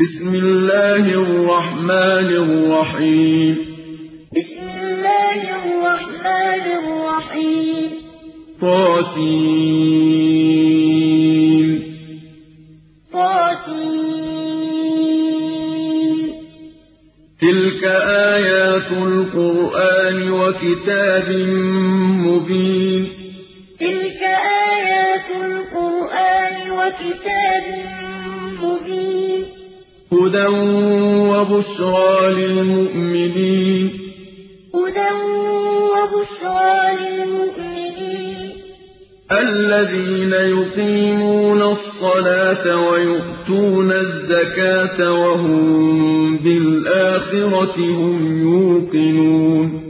بسم الله الرحمن الرحيم. بسم الله الرحمن الرحيم. طاسين طاسين تلك آيات القرآن وكتاب مبين. تلك آيات القرآن وكتاب مبين هدى وبشرى للمؤمنين هدى وبشرى للمؤمنين الذين يقيمون الصلاة ويؤتون الزكاة وهم بالآخرة هم يوقنون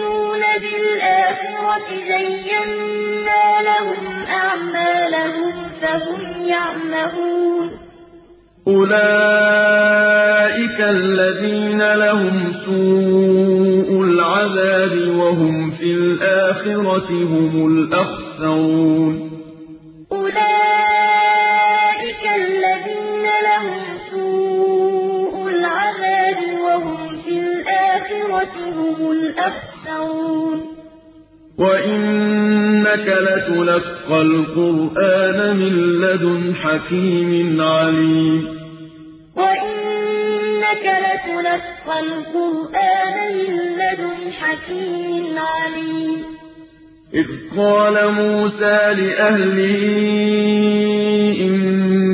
إن الذين لا يؤمنون بالآخرة زينا لهم أعمالهم فهم يعمهون. أولئك الذين لهم سوء العذاب وهم في الآخرة هم الأخسرون. أولئك الذين لهم سوء العذاب وهم في الآخرة هم الأخسرون. وإنك لتلقى القرآن من لدن حكيم عليم وإنك لتلقى القرآن من لدن حكيم عليم إذ قال موسى لأهله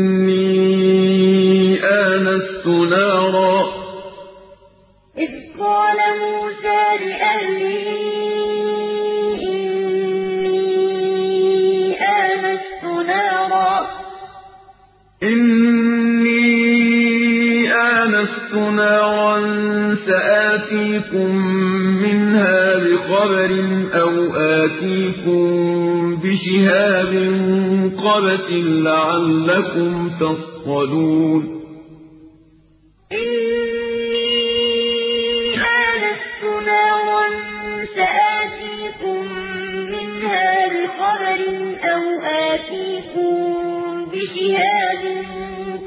إني آنست نارا إذ قال موسى لأهله نارا سآتيكم منها بخبر أو آتيكم بشهاب قبس لعلكم تصطلون. إني آنست نارا سآتيكم منها بخبر أو آتيكم بشهاب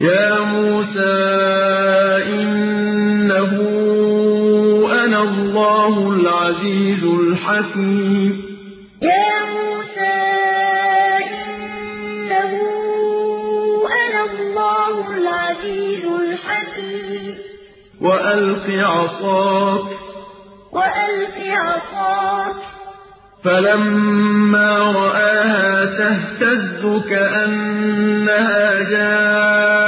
يا موسى إنه أنا الله العزيز الحكيم. يا موسى إنه أنا الله العزيز الحكيم. وألق عصاك. وألق عصاك. فلما رآها تهتز كأنها جان.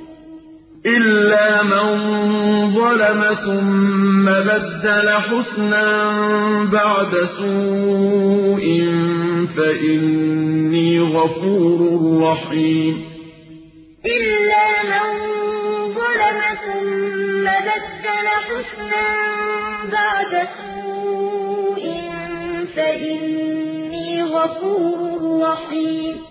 إلا من ظلم ثم بدل حسنا بعد سوء فإني غفور رحيم إلا من ظَلَمَ ثُمَّ بَدَّلَ حُسْنًا بَعْدَ سُوءٍ فَإِنِّي غَفُورٌ رَّحِيمٌ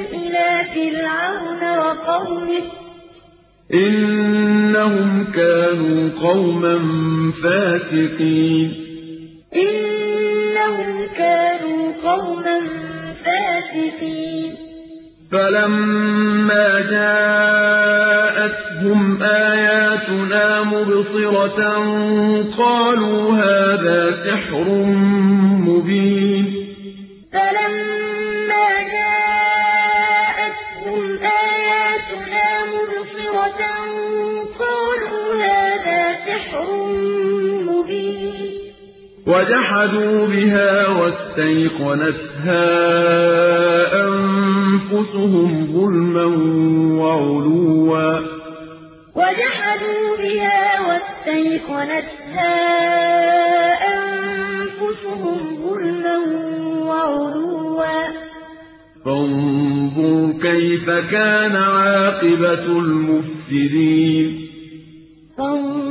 إِلَىٰ فِرْعَوْنَ وَقَوْمِهِ ۚ. إِنَّهُمْ كَانُوا قَوْمًا فَاسِقِينَ. إِنَّهُمْ كَانُوا قَوْمًا فَاسِقِينَ. فَلَمَّا جَاءَتْهُمْ آيَاتُنَا مُبْصِرَةً قَالُوا هَٰذَا سِحْرٌ وَجَحَدُوا بِهَا وَاسْتَيْقَنَتْهَا أَنفُسُهُمْ ظُلْمًا وَعُلُوًّا ۚ. وَجَحَدُوا بِهَا وَاسْتَيْقَنَتْهَا أَنفُسُهُمْ ظُلْمًا وَعُلُوًّا ۚ. فَانظُرْ كَيْفَ كَانَ عَاقِبَةُ الْمُفْسِدِينَ. فَانظُرْ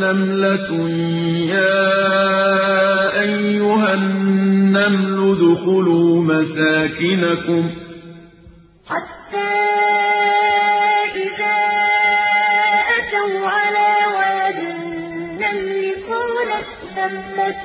نَمْلَةٌ يَا أَيُّهَا النَّمْلُ ادْخُلُوا مَسَاكِنَكُمْ. حَتَّىٰ إِذَا أَتَوْا عَلَىٰ وَادِ النَّمْلِ قَالَتْ نَمْلَةٌ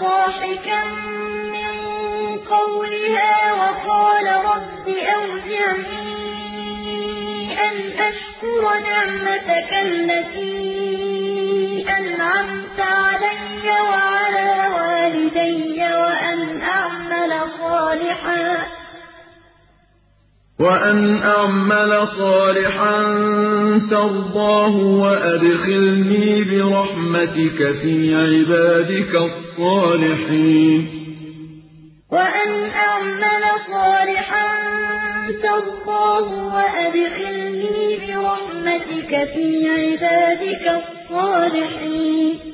ضاحكا من قولها وقال رب أوزعني أن أشكر نعمتك التي أنعمت علي وعلى والدي وأن أعمل صالحا وأن أعمل صالحا ترضاه وأدخلني برحمتك في عبادك الصالحين وأن أعمل صالحا ترضاه وأدخلني برحمتك في عبادك الصالحين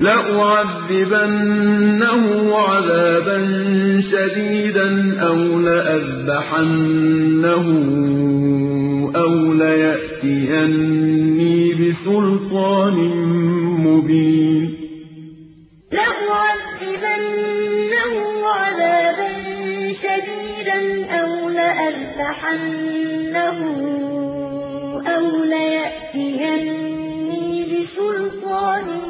لأعذبنه عذابا شديدا أو لأذبحنه أو ليأتيني بسلطان مبين. لأعذبنه عذابا شديدا أو لأذبحنه أو ليأتيني بسلطان مبين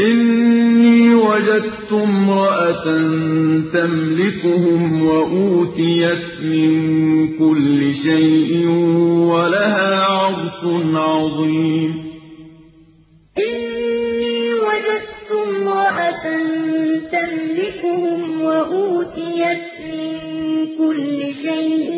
إني وجدت امرأة تملكهم وأوتيت من كل شيء ولها عرش عظيم. إني وجدت امرأة تملكهم وأوتيت من كل شيء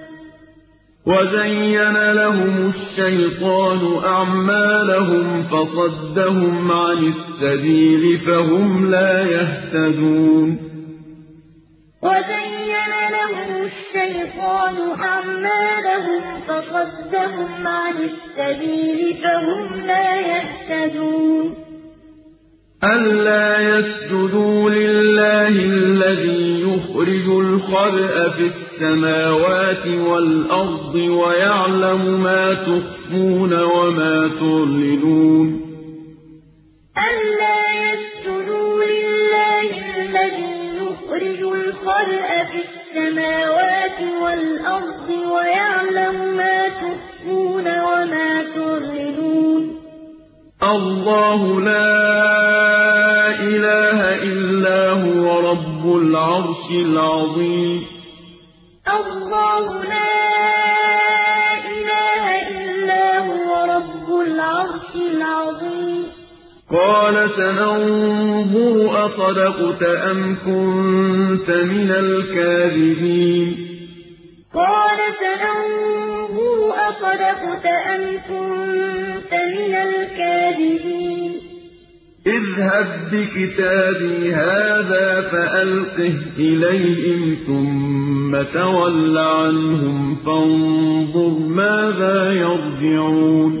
وزين لهم الشيطان أعمالهم فصدهم عن السبيل فهم لا يهتدون وزين لهم الشيطان أعمالهم فصدهم عن السبيل فهم لا يهتدون ألا يسجدوا لله الذي يخرج الخبأ في السماوات والأرض ويعلم ما تخفون وما تعلنون. ألا يسجدوا لله الذي يخرج الخبأ في السماوات والأرض ويعلم ما تخفون وما تعلنون. الله لا إله إلا هو رب العرش العظيم. الله لا إله إلا هو رب العرش العظيم قال سننظر أصدقت أم كنت من الكاذبين؟ قال سننظر أصدقت أم كنت من الكاذبين؟ اذهب بكتابي هذا فألقه إليهم ثم تول عنهم فانظر ماذا يرجعون.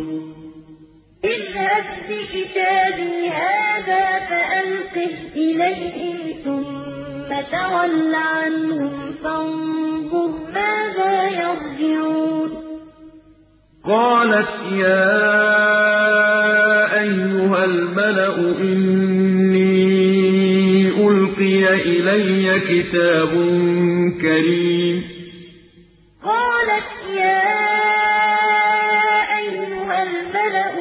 اذهب بكتابي هذا فألقه إليهم ثم تول عنهم فانظر ماذا يرجعون. قالت يا أيها الملأ إني ألقي إلي كتاب كريم. قالت يا أيها الملأ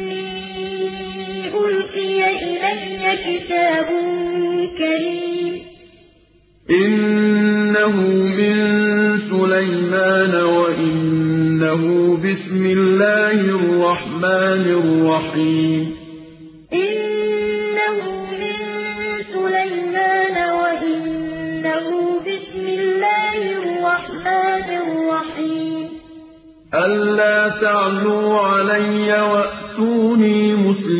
إني ألقي إلي كتاب كريم. إنه من سليمان وإنه بسم الله الرحمن الرحيم. إنه من سليمان وإنه بسم الله الرحمن الرحيم. ألا تعلوا علي وأتوني مسلمين.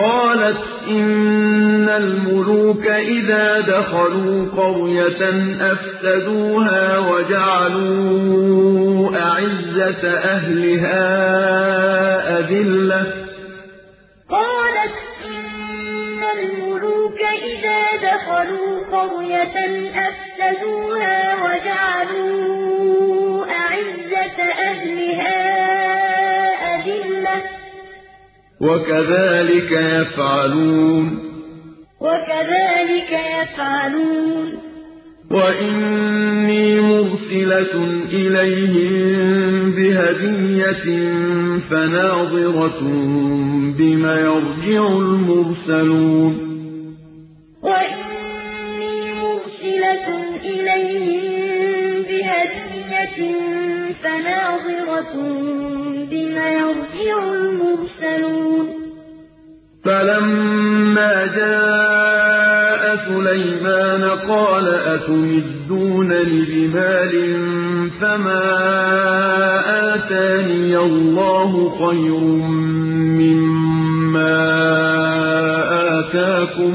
قالت إن الملوك إذا دخلوا قرية أفسدوها وجعلوا أعزة أهلها أذلة. قالت إن الملوك إذا دخلوا قرية أفسدوها وجعلوا أعزة أهلها أذلة وكذلك يفعلون. وكذلك يفعلون. وإني مرسلة إليهم بهدية فناظرة بما يرجع المرسلون. وإني مرسلة إليهم بهدية فناظرة بما يرجع المرسلون. فلما جاء سليمان قال أتمدونني بمال فما آتاني الله خير مما آتاكم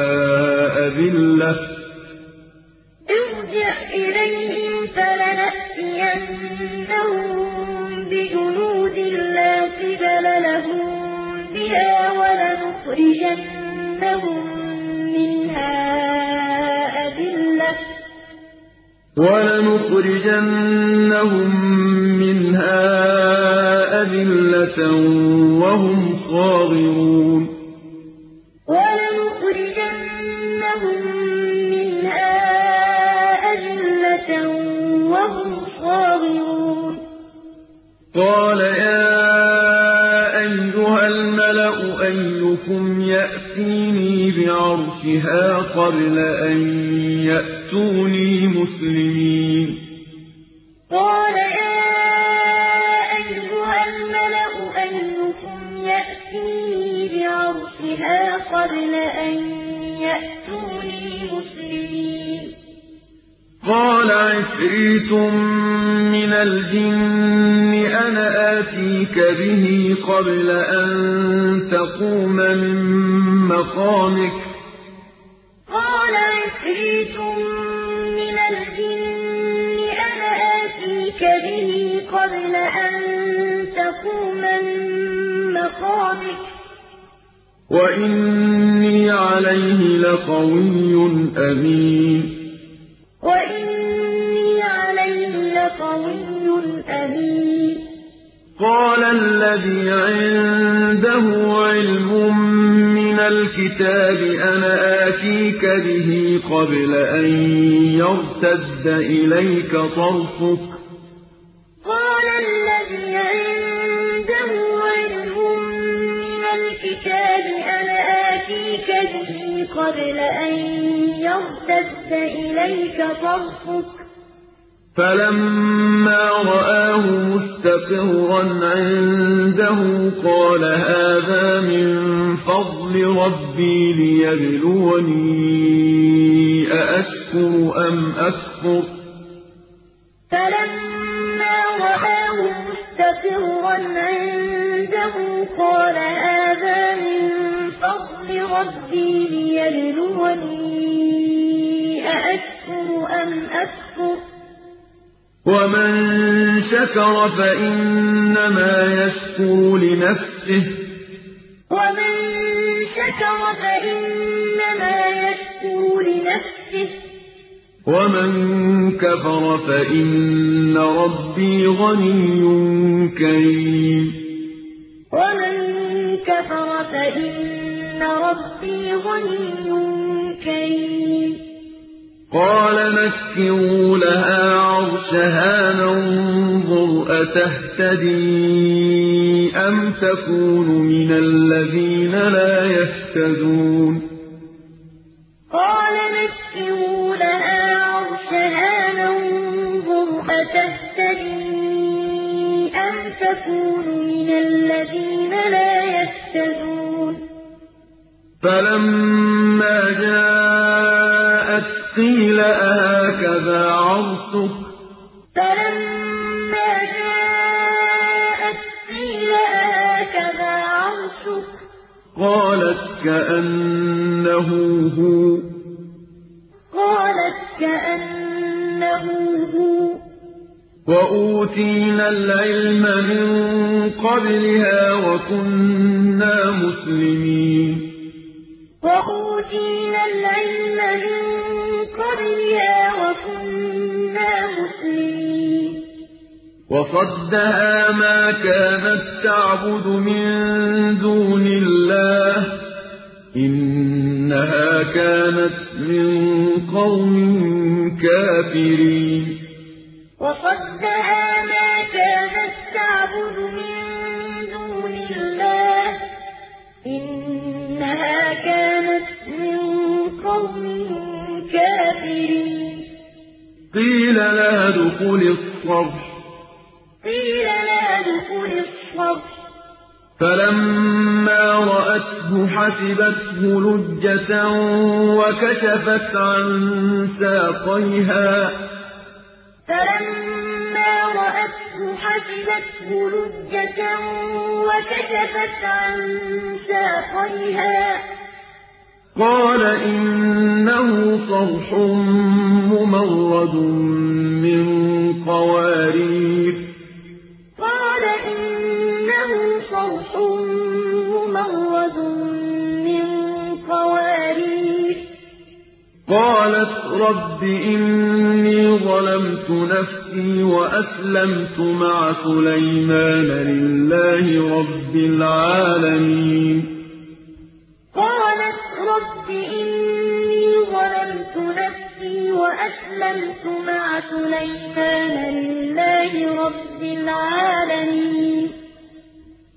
بجنود لا قبل لهم بها ولنخرجنهم منها أذلة ولنخرجنهم منها أذلة وهم صاغرون قال يا أيها الملأ أيكم يأتيني بعرشها قبل أن يأتوني مسلمين قال يا أيها الملأ أيكم يأتيني بعرشها قبل أن قال عفريت من الجن أنا آتيك به قبل أن تقوم من مقامك. قال عفريت من الجن أنا آتيك به قبل أن تقوم من مقامك. وإني عليه لقوي أمين. لَقَوِيٌّ أَمِينٌ قال الذي عنده علم من الكتاب أنا آتيك به قبل أن يرتد إليك طرفك. قال الذي عنده علم من الكتاب أنا آتيك به قبل أن يرتد إليك طرفك. فلما رآه مستقرا عنده قال هذا من فضل ربي ليبلوني أأشكر أم أكفر ومن شكر فإنما يشكر لنفسه ومن شكر فإنما يشكر لنفسه ومن كفر فإن ربي غني كريم ومن كفر فإن ربي غني كريم قال نكروا لها عرشها ننظر أتهتدي أم تكون من الذين لا يهتدون قال نكروا لها عرشها ننظر أتهتدي أم تكون من الذين لا يهتدون فلما جاءت قيل أهكذا عرشك فلما جاءت قيل أهكذا عرشك قالت كأنه هو. قالت كأنه هو. وأوتينا العلم من قبلها وكنا وصدها ما كانت تعبد من دون الله إنها كانت من قوم كافرين وصدها ما كانت تعبد من دون الله إنها كانت من قوم كافرين قيل لها ادخل الصرح قيل الصرح فلما رأته حسبته لجة وكشفت عن ساقيها. فلما رأته حسبته لجة وكشفت عن ساقيها. قال إنه صرح ممرد من قوارير. صرح ممرد من قوارير قالت رب إني ظلمت نفسي وأسلمت مع سليمان لله رب العالمين قالت رب إني ظلمت نفسي وأسلمت مع سليمان لله رب العالمين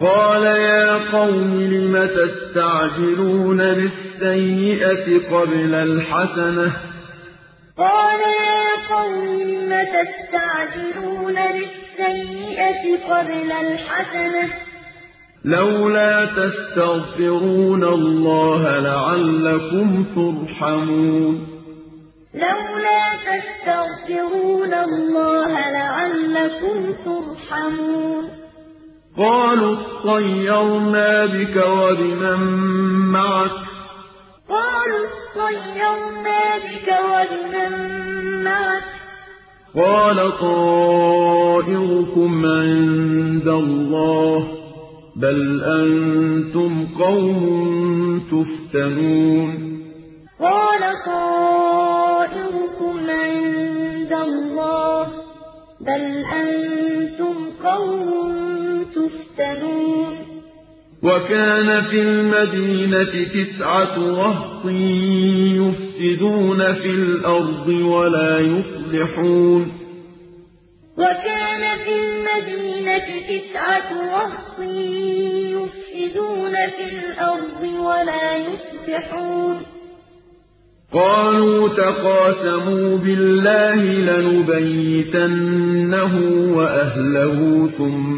قَالَ يَا قَوْمِ لِمَ تَسْتَعْجِلُونَ بِالسَّيِّئَةِ قَبْلَ الْحَسَنَةِ ۖ؟ لَوْلَا تَسْتَغْفِرُونَ اللَّهَ لَعَلَّكُمْ تُرْحَمُونَ. لَوْلَا تَسْتَغْفِرُونَ اللَّهَ لَعَلَّكُمْ تُرْحَمُونَ. قَالُوا اطَّيَّرْنَا بِكَ وَبِمَن مَّعَكَ ۚ. قَالَ طَائِرُكُمْ عِندَ اللَّهِ ۖ بَلْ أَنتُمْ قَوْمٌ تُفْتَنُونَ. قَالَ طَائِرُكُمْ عِندَ اللَّهِ ۖ بَلْ أَنتُمْ قَوْمٌ تُفْتَنُونَ. وَكَانَ فِي الْمَدِينَةِ تِسْعَةُ رَهْطٍ يُفْسِدُونَ فِي الْأَرْضِ وَلَا يُصْلِحُونَ. وَكَانَ فِي الْمَدِينَةِ تِسْعَةُ رَهْطٍ يُفْسِدُونَ فِي الْأَرْضِ وَلَا يُصْلِحُونَ. قَالُوا تَقَاسَمُوا بِاللَّهِ لَنُبَيِّتَنَّهُ وَأَهْلَهُ ثُمَّ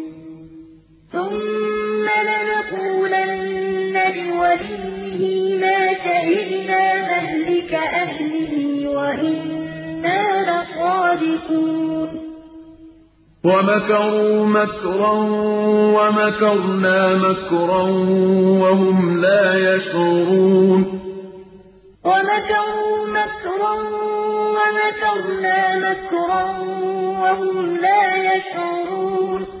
لِوَلِيِّهِ مَا شَهِدْنَا مَهْلِكَ أَهْلِهِ وَإِنَّا لَصَادِقُونَ وَمَكَرُوا مَكْرًا وَمَكَرْنَا مَكْرًا وَهُمْ لَا يَشْعُرُونَ وَمَكَرُوا مَكْرًا وَمَكَرْنَا مَكْرًا وَهُمْ لَا يَشْعُرُونَ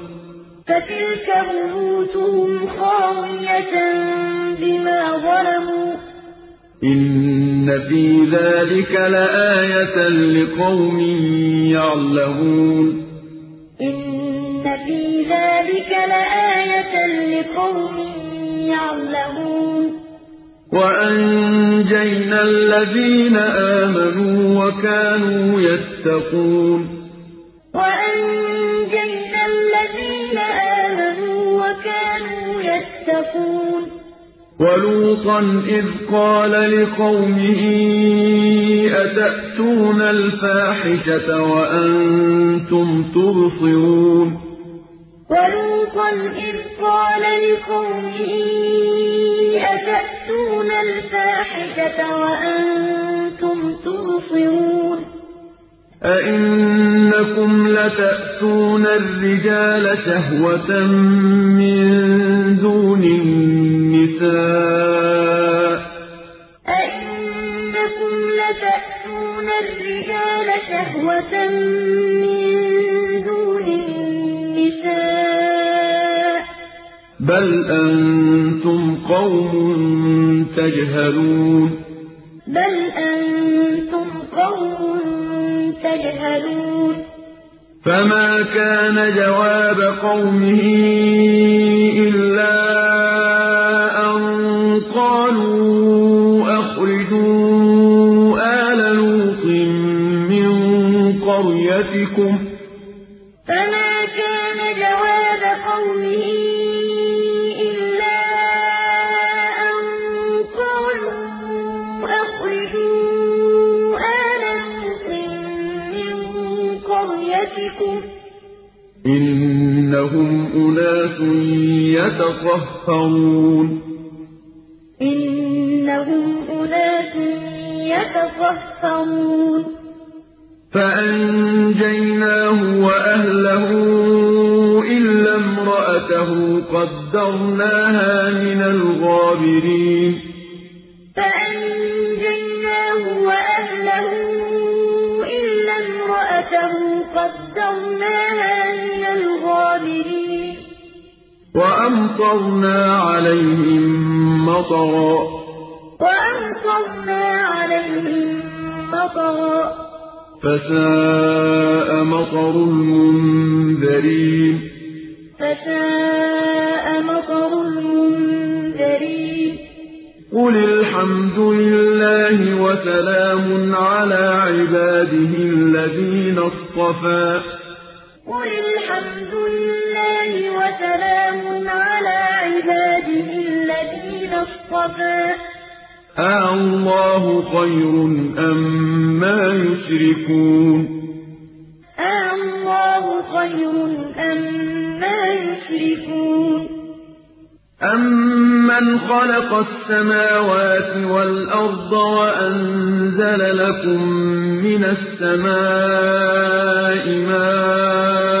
فَتِلْكَ بُيُوتُهُمْ خَاوِيَةً بِمَا ظَلَمُوا. إِنَّ فِي ذَٰلِكَ لَآيَةً لِّقَوْمٍ يَعْلَمُونَ. إِنَّ فِي ذَٰلِكَ لَآيَةً لِّقَوْمٍ يَعْلَمُونَ. وَأَنجَيْنَا الَّذِينَ آمَنُوا وَكَانُوا يَتَّقُونَ. وَأَنجَيْنَا الَّذِينَ آمَنُوا وَكَانُوا يَتَّقُونَ. وَلُوطًا إِذْ قَالَ لِقَوْمِهِ أَتَأْتُونَ الْفَاحِشَةَ وَأَنتُمْ تُبْصِرُونَ؟ وَلُوطًا إِذْ قَالَ لِقَوْمِهِ أَتَأْتُونَ الْفَاحِشَةَ وَأَنتُمْ تُبْصِرُونَ. أَئِنَّكُمْ لَتَأْتُونَ الرِّجَالَ شَهْوَةً مِّن دُونِ النِّسَاءِ ۚ. أَئِنَّكُمْ لَتَأْتُونَ الرِّجَالَ شَهْوَةً مِّن دُونِ النِّسَاءِ ۚ. بَلْ أَنتُمْ قَوْمٌ تَجْهَلُونَ. بَلْ أَنتُمْ قَوْمٌ تَجْهَلُونَ. فَمَا كَانَ جَوَابَ قَوْمِهِ إِلَّا أَن قَالُوا أَخْرِجُوا آلَ لُوطٍ مِّن قَرْيَتِكُمْ ۖ. قَرْيَتِكُمْ إِنَّهُمْ أُنَاسٌ يَتَطَهَّرُونَ. إِنَّهُمْ أُنَاسٌ يَتَطَهَّرُونَ. فَأَنجَيْنَاهُ وَأَهْلَهُ إِلَّا امْرَأَتَهُ قَدَّرْنَاهَا مِنَ الْغَابِرِينَ. وَأَمْطَرْنَا عَلَيْهِم مَّطَرًا ۖ. وَأَمْطَرْنَا عَلَيْهِم مَّطَرًا ۖ. فَسَاءَ مَطَرُ الْمُنذَرِينَ. فَسَاءَ مَطَرُ الْمُنذَرِينَ. قُلِ الْحَمْدُ لِلَّهِ وَسَلَامٌ عَلَىٰ عِبَادِهِ الَّذِينَ اصْطَفَىٰ. قُلِ الْحَمْدُ وَسَلَامٌ عَلَىٰ عِبَادِهِ الَّذِينَ اصْطَفَىٰ. أَاللَّهُ خَيْرٌ أَمَّا يُشْرِكُونَ. أَاللَّهُ خَيْرٌ أَمَّا يُشْرِكُونَ. أَمَّنْ خَلَقَ السَّمَاوَاتِ وَالْأَرْضَ وَأَنزَلَ لَكُم مِّنَ السَّمَاءِ مَاءً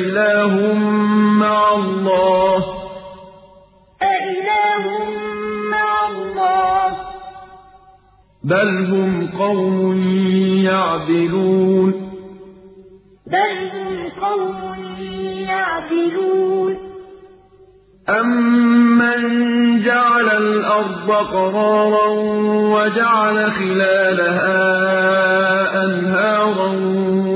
أَإِلَٰهٌ مَّعَ اللَّهِ ۚ. أَإِلَٰهٌ مَّعَ اللَّهِ ۚ. بَلْ هُمْ قَوْمٌ يَعْدِلُونَ. بَلْ هُمْ قَوْمٌ يَعْدِلُونَ. أَمَّن جَعَلَ الْأَرْضَ قَرَارًا وَجَعَلَ خِلَالَهَا أَنْهَارًا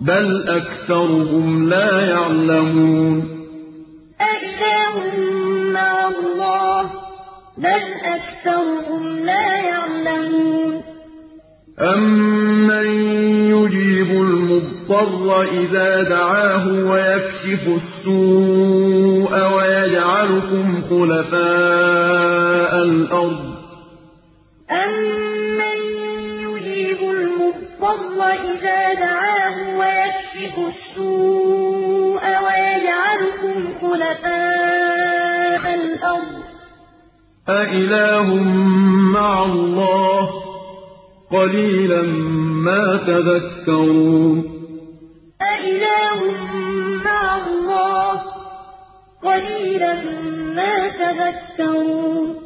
بَلْ أَكْثَرُهُمْ لَا يَعْلَمُونَ. أَإِلَٰهٌ مَّعَ اللَّهِ ۚ؟ بَلْ أَكْثَرُهُمْ لَا يَعْلَمُونَ. أَمَّن يُجِيبُ الْمُضْطَرَّ إِذَا دَعَاهُ وَيَكْشِفُ السُّوءَ وَيَجْعَلُكُمْ خُلَفَاءَ الْأَرْضِ. أَمَّن الْمُضْطَرَّ إِذَا دَعَاهُ وَيَكْشِفُ السُّوءَ وَيَجْعَلُكُمْ خُلَفَاءَ الْأَرْضِ. أَإِلَٰهٌ مَّعَ اللَّهِ ۚ قَلِيلًا مَّا تَذَكَّرُونَ. أَإِلَٰهٌ مَّعَ اللَّهِ ۚ قَلِيلًا مَّا تَذَكَّرُونَ.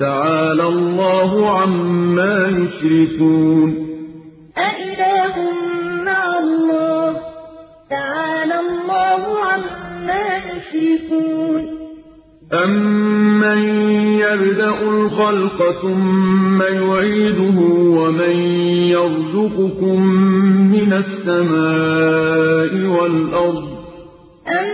تَعَالَى اللَّهُ عَمَّا يُشْرِكُونَ. أَإِلَٰهٌ مَّعَ اللَّهِ ۚ. تَعَالَى اللَّهُ عَمَّا يُشْرِكُونَ. أَمَّن يَبْدَأُ الْخَلْقَ ثُمَّ يُعِيدُهُ وَمَن يَرْزُقُكُم مِّنَ السَّمَاءِ وَالْأَرْضِ ۗ. أَمَّن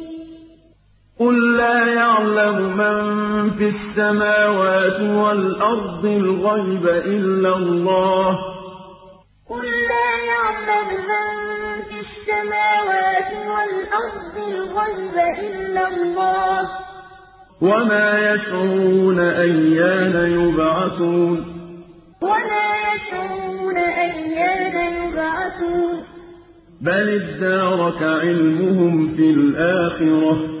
قُلْ لَّا يَعْلَمُ مَن فِي السَّمَاوَاتِ وَالْأَرْضِ الْغَيْبَ إِلَّا اللَّهُ ۚ قُل لَّا يَعْلَمُ مَن فِي السَّمَاوَاتِ وَالْأَرْضِ الْغَيْبَ إِلَّا اللَّهُ ۚ وَمَا يَشْعُرُونَ أَيَّانَ يُبْعَثُونَ وَمَا يَشْعُرُونَ أَيَّانَ يُبْعَثُونَ بَلِ ادَّارَكَ عِلْمُهُمْ فِي الْآخِرَةِ ۚ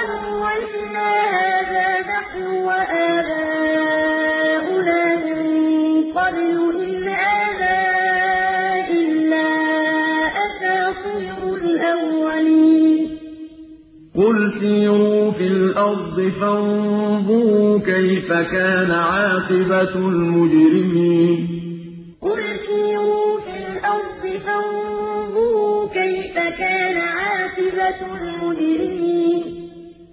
لَقَدْ وُعِدْنَا هَٰذَا نَحْنُ وَآبَاؤُنَا مِن قَبْلُ إِنْ هَٰذَا إِلَّا أَسَاطِيرُ الْأَوَّلِينَ قُلْ سِيرُوا فِي الْأَرْضِ فَانظُرُوا كَيْفَ كَانَ عَاقِبَةُ الْمُجْرِمِينَ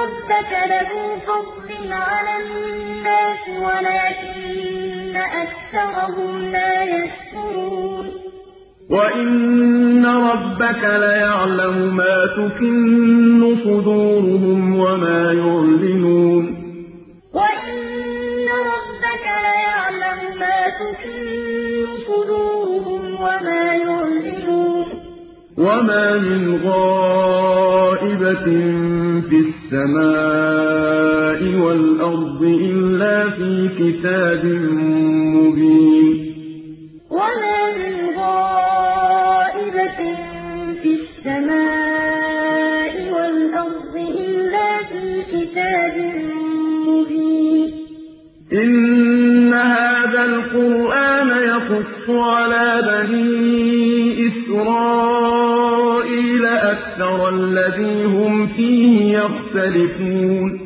رَبَّكَ لَذُو فَضْلٍ عَلَى النَّاسِ وَلَٰكِنَّ أَكْثَرَهُمْ لَا يَشْكُرُونَ. وَإِنَّ رَبَّكَ لَيَعْلَمُ مَا تُكِنُّ صُدُورُهُمْ وَمَا يُعْلِنُونَ. وَإِنَّ رَبَّكَ لَيَعْلَمُ مَا تُكِنُّ صُدُورُهُمْ وَمَا يُعْلِنُونَ. وَمَا مِنْ غَائِبَةٍ فِي السَّمَاءِ وَالْأَرْضِ إِلَّا فِي كِتَابٍ مُّبِينٍ. وَمَا مِنْ غَائِبَةٍ فِي السَّمَاءِ وَالْأَرْضِ إِلَّا فِي كِتَابٍ مُّبِينٍ. إِنَّ هَٰذَا الْقُرْآنَ يَقُصُّ عَلَىٰ بَنِي إِسْرَائِيلَ الَّذِي هُمْ فِيهِ يَخْتَلِفُونَ.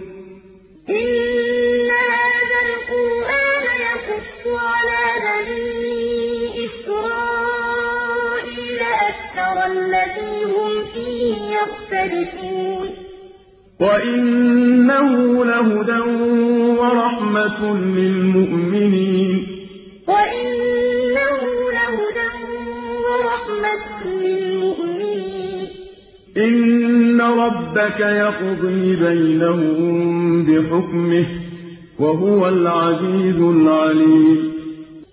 إِنَّ هَٰذَا الْقُرْآنَ يَقُصُّ عَلَىٰ بَنِي الذي هم فيه يختلفون. وإنه لهدى ورحمة للمؤمنين. وإنه إن ربك يقضي بينهم بحكمه وهو العزيز العليم.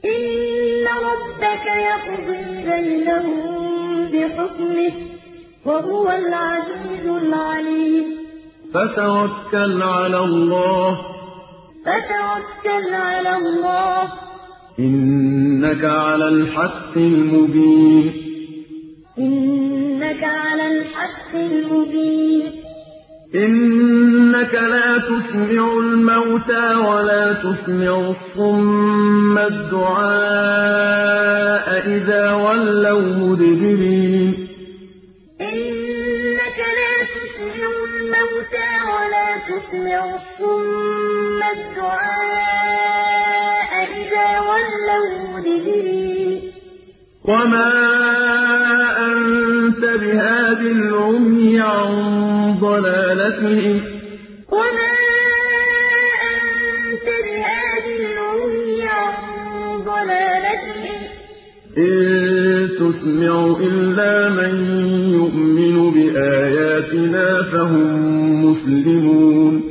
إن ربك يقضي بينهم بحكمه وهو العزيز العليم. فتوكل على الله. فتوكل على الله. إنك على الحق المبين. إنك على الحق المبين. إنك لا تسمع الموتى ولا تسمع الصم الدعاء إذا ولوا مدبرين. إنك لا تسمع الموتى ولا تسمع الصم الدعاء وما أنت بهاد العمي عن ضلالتهم إن تسمع إلا من يؤمن بآياتنا فهم مسلمون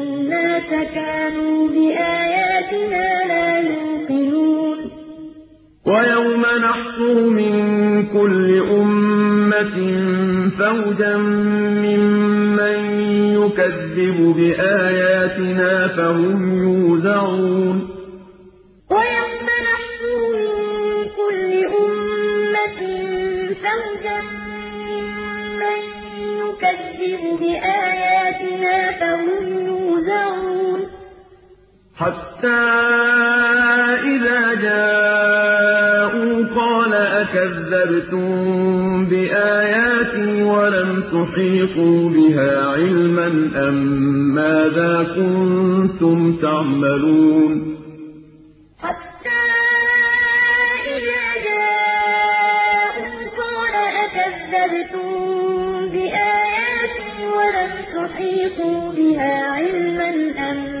كانوا بآياتنا لا يوقنون. ويوم نحشر من كل أمة فوجا ممن يكذب بآياتنا فهم يوزعون. ويوم نحشر من كل أمة فوجا ممن يكذب بآياتنا فهم يوزعون حتى إذا جاءوا قال أكذبتم بآياتي ولم تحيطوا بها علما أم ماذا كنتم تعملون؟ حتى إذا جاءوا قال أكذبتم بآياتي ولم تحيطوا بها علما أم ماذا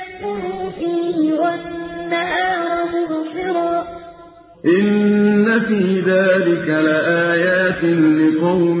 ليسكنوا فيه والنهار مبصرا إن في ذلك لآيات لقوم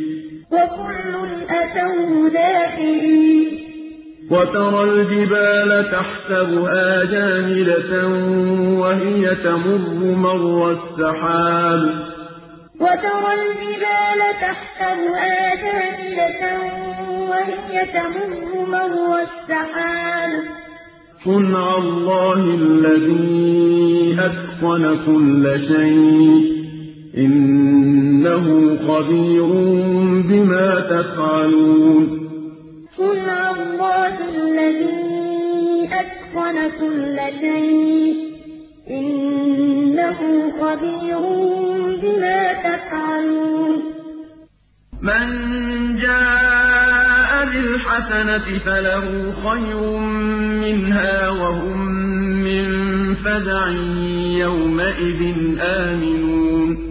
وكل أتوه داخرين وترى الجبال تحسبها جامدة وهي تمر مر السحاب. وترى الجبال تحسبها جامدة وهي تمر مر السحاب. صُنْعَ اللَّهِ الَّذِي أَتْقَنَ كُلَّ شَيْءٍ ۚ. إِنَّهُ خَبِيرٌ بِمَا تَفْعَلُونَ. صُنْعَ اللَّهِ الَّذِي أَتْقَنَ كُلَّ شَيْءٍ ۚ. إِنَّهُ خَبِيرٌ بِمَا تَفْعَلُونَ. مَن جَاءَ بِالْحَسَنَةِ فَلَهُ خَيْرٌ مِّنْهَا وَهُم مِّن فَزَعٍ يَوْمَئِذٍ آمِنُونَ.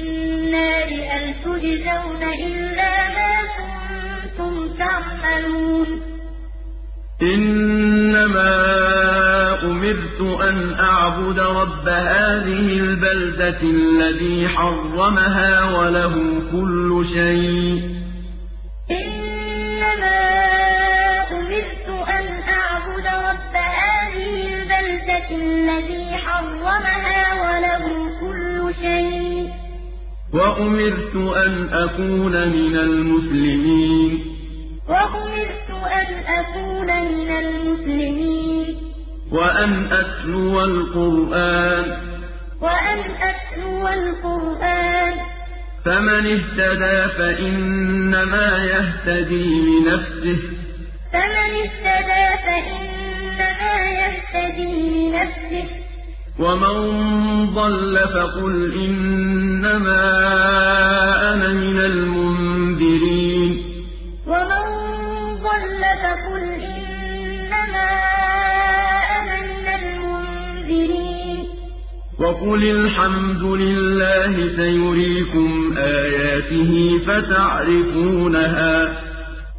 هَلْ تُجْزَوْنَ إِلَّا مَا كُنتُمْ تَعْمَلُونَ. إِنَّمَا أُمِرْتُ أَنْ أَعْبُدَ رَبَّ هَٰذِهِ الْبَلْدَةِ الَّذِي حَرَّمَهَا وَلَهُ كُلُّ شَيْءٍ ۖ. إِنَّمَا أُمِرْتُ أَنْ أَعْبُدَ رَبَّ هَٰذِهِ الْبَلْدَةِ الَّذِي حَرَّمَهَا وَلَهُ كُلُّ شَيْءٍ ۖ. وَأُمِرْتُ أَنْ أَكُونَ مِنَ الْمُسْلِمِينَ. وَأُمِرْتُ أَنْ أَكُونَ مِنَ الْمُسْلِمِينَ. وَأَنْ أَتْلُوَ الْقُرْآنَ ۖ. وَأَنْ أَتْلُوَ الْقُرْآنَ ۖ. فَمَنِ اهْتَدَىٰ فَإِنَّمَا يَهْتَدِي لِنَفْسِهِ ۖ. وَمَن ضَلَّ فَقُلْ إِنَّمَا أَنَا مِنَ الْمُنذِرِينَ وَمَن ضَلَّ فَقُلْ إِنَّمَا أَنَا مِنَ الْمُنذِرِينَ وَقُلِ الْحَمْدُ لِلَّهِ سَيُرِيكُمْ آيَاتِهِ فَتَعْرِفُونَهَا ۚ